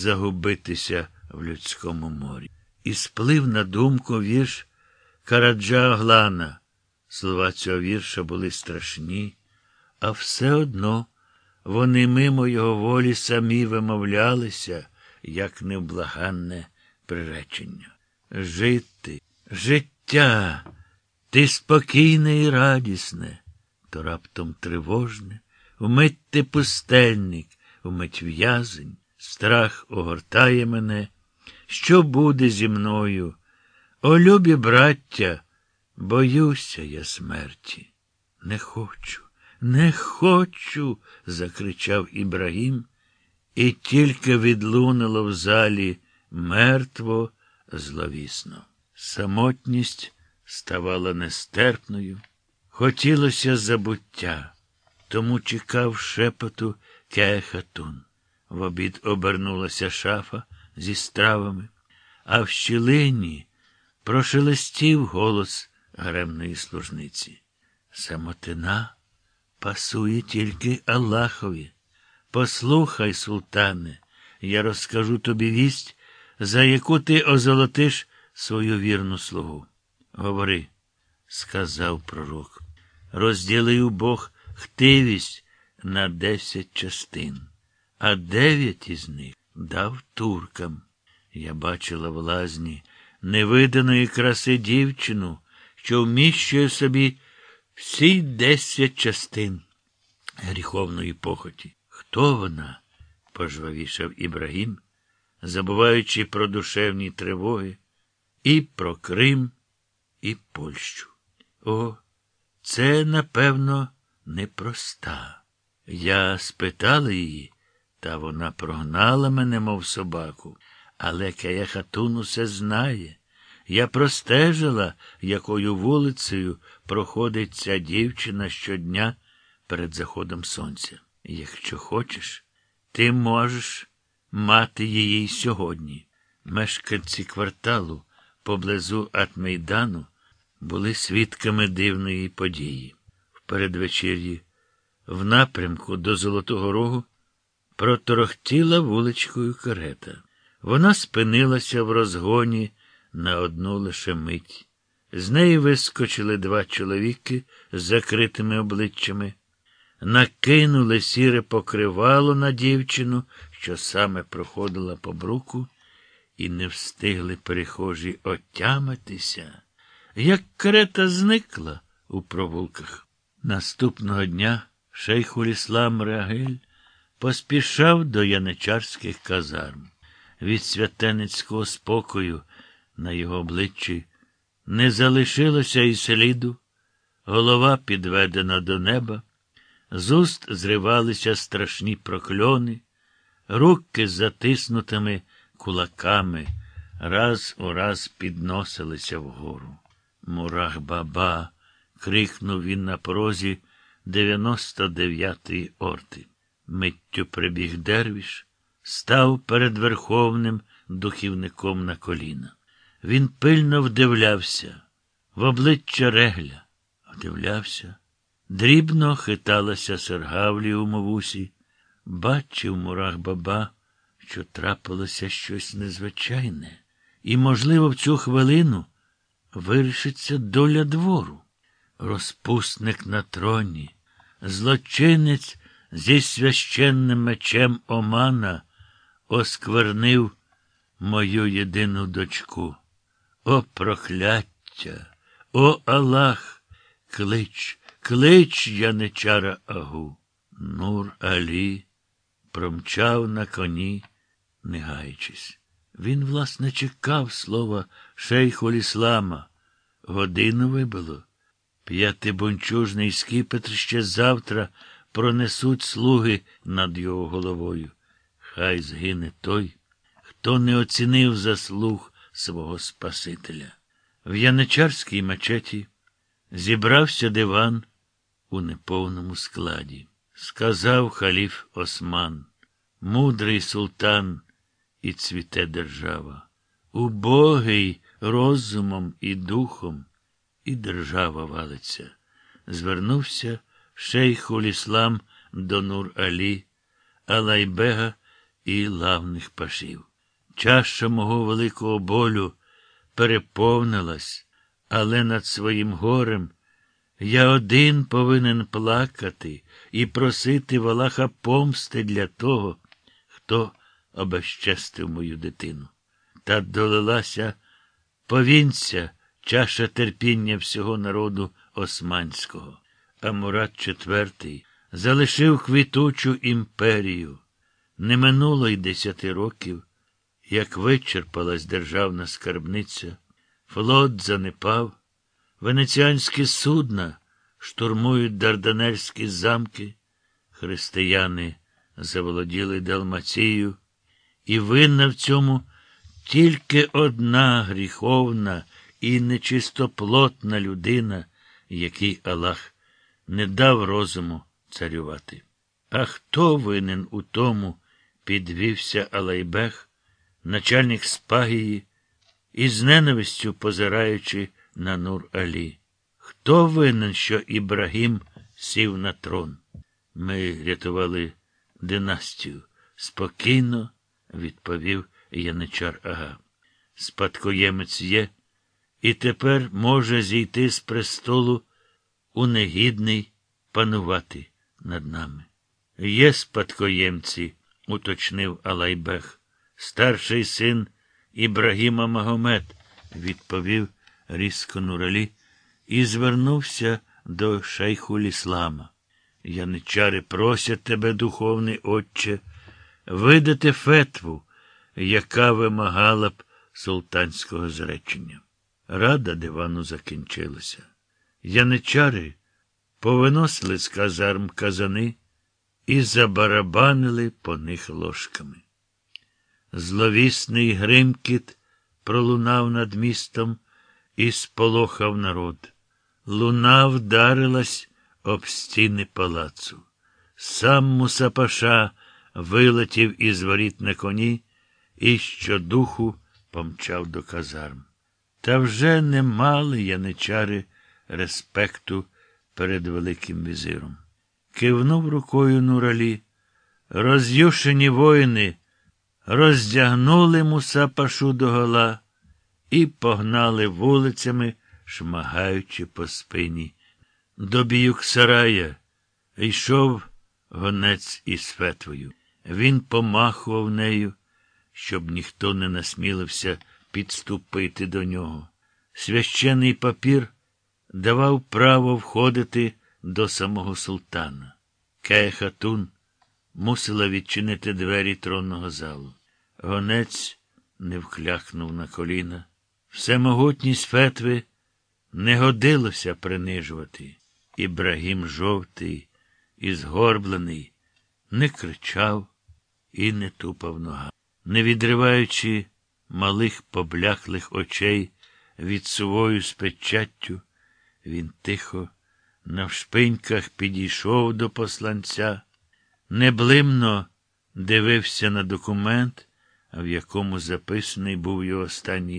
загубитися в людському морі. І сплив на думку вірш Караджа Оглана. Слова цього вірша були страшні, а все одно вони мимо його волі самі вимовлялися, як невблаганне приречення. Жити, життя, ти спокійне і радісне, то раптом тривожне, вмить ти пустельник, вмить в'язень, страх огортає мене. Що буде зі мною? О, любі браття, боюся я смерті. Не хочу, не хочу, закричав Ібрагім, і тільки відлунило в залі мертво зловісно. Самотність ставала нестерпною. Хотілося забуття, тому чекав шепоту кехатун. В обід обернулася шафа зі стравами, а в щілині прошелестів голос гремної служниці. Самотина пасує тільки Аллахові. Послухай, султане, я розкажу тобі вість, за яку ти озолотиш свою вірну слугу. Говори, сказав пророк. Розділив Бог хтивість на десять частин, а дев'ять із них дав туркам. Я бачила в лазні невиданої краси дівчину, що вміщує собі всі десять частин гріховної похоті. Хто вона? пожвавішав Ібрагім, забуваючи про душевні тривоги, і про Крим, і Польщу. О, це, напевно, непроста. Я спитала її, та вона прогнала мене, мов собаку. Але Кеяхатун усе знає. Я простежила, якою вулицею проходить ця дівчина щодня перед заходом сонця. Якщо хочеш, ти можеш мати її сьогодні. Мешканці кварталу поблизу Атмейдану були свідками дивної події. В передвечір'ї, в напрямку до Золотого Рогу, проторохтіла вуличкою карета. Вона спинилася в розгоні на одну лише мить. З неї вискочили два чоловіки з закритими обличчями, накинули сіре покривало на дівчину, що саме проходила по бруку, і не встигли перехожі отямитися, як карета зникла у провулках. Наступного дня шейхуль Іслам Рагель поспішав до яничарських казарм. Від святеницького спокою на його обличчі не залишилося і сліду, голова підведена до неба, з уст зривалися страшні прокльони, руки з затиснутими кулаками раз у раз підносилися вгору. Мурах баба. крикнув він на порозі 99-ї орти. Миттю прибіг дервіш став перед верховним духівником на коліна. Він пильно вдивлявся в обличчя регля, вдивлявся, дрібно хиталася серга в лівому вусі, бачив мурах баба, що трапилося щось незвичайне, і, можливо, в цю хвилину вирішиться доля двору. Розпусник на троні, злочинець зі священним мечем Омана осквернив мою єдину дочку. О, прокляття, о Аллах, клич, клич, яничара агу. Нур Алі промчав на коні, не гаючись. Він, власне, чекав слова шейху Іслама. Годину вибило. П'ятибунчужний скіпетр ще завтра пронесуть слуги над його головою. Хай згине той, хто не оцінив заслуг свого Спасителя. В яничарській мечеті зібрався диван у неповному складі. Сказав халіф Осман, мудрий султан і цвіте держава, убогий розумом і духом, і держава валиться. Звернувся шейхуль іслам до Нур Алі, Алайбега і лавних пашів. Чаша мого великого болю переповнилась, але над своїм горем я один повинен плакати і просити Валаха помсти для того, хто обезчестив мою дитину. Та долилася повінця чаша терпіння всього народу османського. А Мурат IV залишив квітучу імперію. Не минуло й десяти років, як вичерпалась державна скарбниця, флот занепав, венеціанські судна штурмують дарданельські замки, християни заволоділи Далмацією, і винна в цьому тільки одна гріховна і нечистоплотна людина, якій Аллах не дав розуму царювати. А хто винен у тому, підвівся Алайбех, начальник спагії, із ненавистю позираючи на Нур Алі. Хто винен, що Ібрагім сів на трон? Ми рятували династію. Спокійно, відповів Яничар Ага. Спадкоємець є, і тепер може зійти з престолу у негідний панувати над нами. Є спадкоємці, уточнив Алайбех. Старший син Ібрагіма Магомед, відповів різко Нуралі і звернувся до шейху Ліслама. Яничари просять тебе, духовний отче, видати фетву, яка вимагала б султанського зречення. Рада дивану закінчилася. Яничари повиносили з казарм казани і забарабанили по них ложками. Зловісний гримкіт пролунав над містом і сполохав народ. Луна вдарилась об стіни палацу. Сам Мусапаша вилетів із воріт на коні і щодуху помчав до казарм. Та вже не мали яничари респекту перед Великим візиром. Кивнув рукою Нуралі. Роз'юшені воїни роздягнули Мусапашу догола і погнали вулицями, шмагаючи по спині. До Біюксарая йшов гонець із фетвою. Він помахував нею, щоб ніхто не насмілився підступити до нього. Священий папір давав право входити до самого султана. Кея-хатун мусила відчинити двері тронного залу. Гонець не вкляхнув на коліна. Всемогутність фетви не годилося принижувати. Ібрагім жовтий і згорблений, не кричав і не тупав нога. Не відриваючи малих побляхлих очей від сувою з печаттю, він тихо навшпиньках підійшов до посланця, неблимно дивився на документ, в якому записаний був його останній